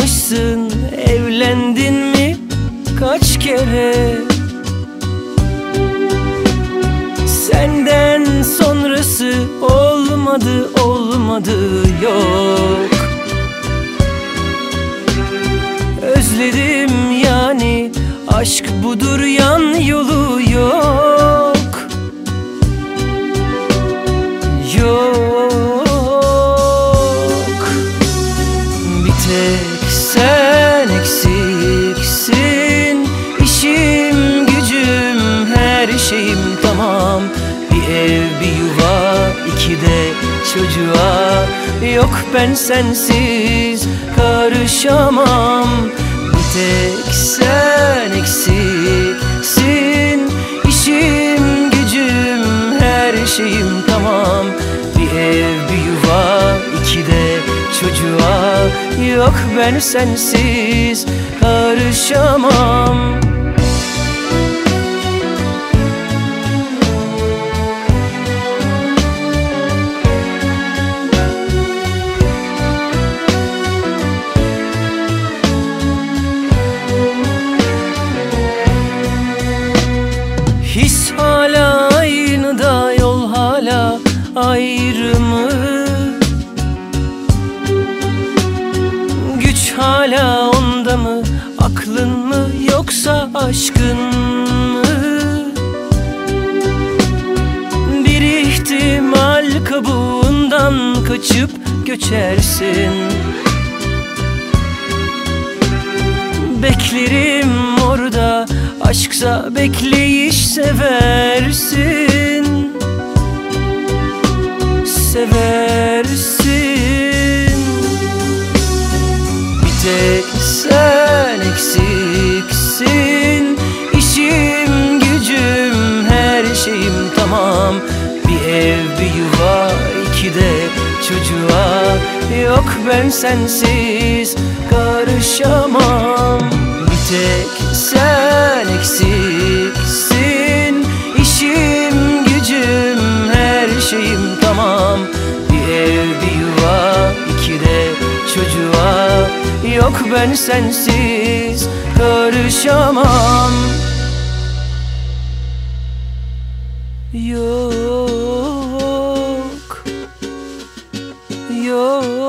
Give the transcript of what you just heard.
Ayrılmışsın evlendin mi kaç kere? Senden sonrası olmadı olmadı yok. Özledim yani aşk budur yan yolu şeyim tamam. Bir ev bir yuva iki de çocuğa. Yok ben sensiz karışamam. Bir tek sen eksiksin. İşim gücüm her şeyim tamam. Bir ev bir yuva iki de çocuğa. Yok ben sensiz karışamam hala onda mı? Aklın mı yoksa aşkın mı? Bir ihtimal kabuğundan kaçıp göçersin Beklerim orada Aşksa bekleyiş seversin Seversin tamam Bir ev bir yuva iki de çocuğa. Yok ben sensiz karışamam. Bir tek sen eksiksin. İşim gücüm her şeyim tamam. Bir ev bir yuva iki de çocuğa. Yok ben sensiz karışamam Yok. Yok